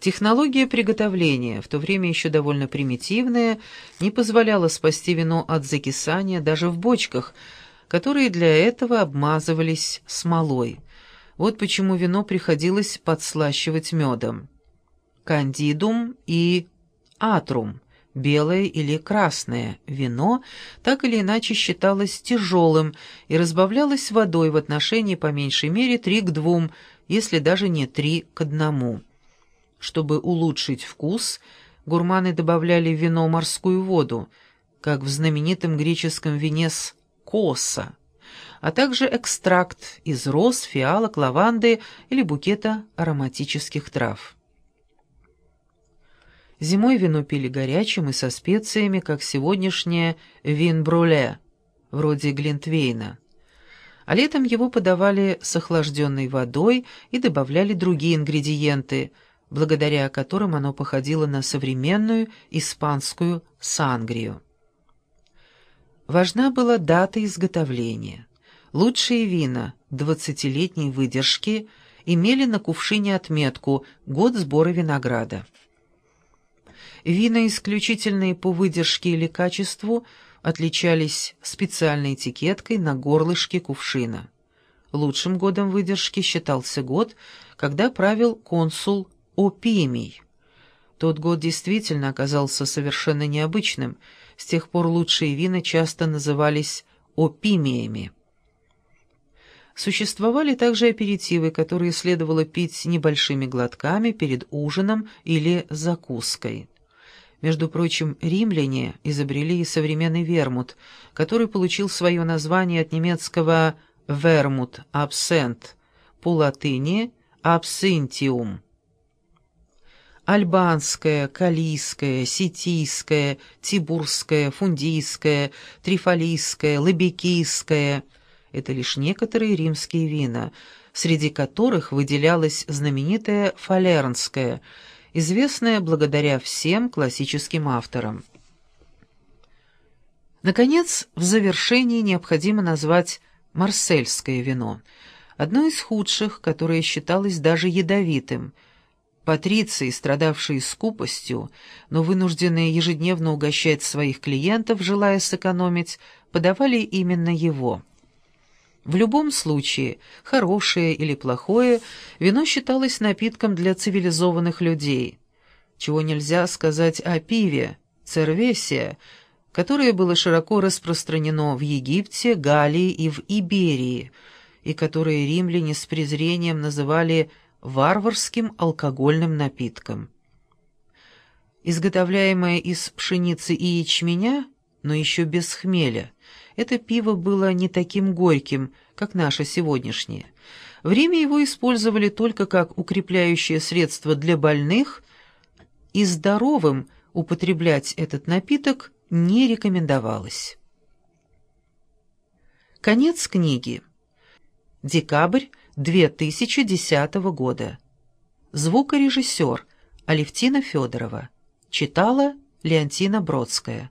Технология приготовления, в то время еще довольно примитивная, не позволяла спасти вино от закисания даже в бочках, которые для этого обмазывались смолой. Вот почему вино приходилось подслащивать медом. Кандидум и атрум, белое или красное вино, так или иначе считалось тяжелым и разбавлялось водой в отношении по меньшей мере 3 к 2, если даже не 3 к 1. Чтобы улучшить вкус, гурманы добавляли в вино морскую воду, как в знаменитом греческом вине с коса, а также экстракт из роз, фиалок, лаванды или букета ароматических трав. Зимой вино пили горячим и со специями, как сегодняшнее вин-бруле, вроде глинтвейна. А летом его подавали с охлажденной водой и добавляли другие ингредиенты – благодаря которым оно походило на современную испанскую сангрию. Важна была дата изготовления. Лучшие вина двадцатилетней выдержки имели на кувшине отметку «Год сбора винограда». Вина, исключительные по выдержке или качеству, отличались специальной этикеткой на горлышке кувшина. Лучшим годом выдержки считался год, когда правил консул опимий. Тот год действительно оказался совершенно необычным, с тех пор лучшие вина часто назывались опимиями. Существовали также аперитивы, которые следовало пить небольшими глотками перед ужином или закуской. Между прочим, римляне изобрели и современный вермут, который получил свое название от немецкого «вермут» — «абсент», по латыни «абсентиум» альбанская, калийская, ситийская, тибурская, фундийская, трифалийская, лабекийская — это лишь некоторые римские вина, среди которых выделялась знаменитая фалернская, известная благодаря всем классическим авторам. Наконец, в завершении необходимо назвать марсельское вино, одно из худших, которое считалось даже ядовитым — Патриции, страдавшие скупостью, но вынужденные ежедневно угощать своих клиентов, желая сэкономить, подавали именно его. В любом случае, хорошее или плохое, вино считалось напитком для цивилизованных людей. Чего нельзя сказать о пиве, цервесия, которое было широко распространено в Египте, Галлии и в Иберии, и которое римляне с презрением называли варварским алкогольным напитком. Изготовляемое из пшеницы и ячменя, но еще без хмеля, это пиво было не таким горьким, как наше сегодняшнее. В Риме его использовали только как укрепляющее средство для больных, и здоровым употреблять этот напиток не рекомендовалось. Конец книги. Декабрь 2010 года. Звукорежиссер Алевтина Федорова. Читала Леонтина Бродская.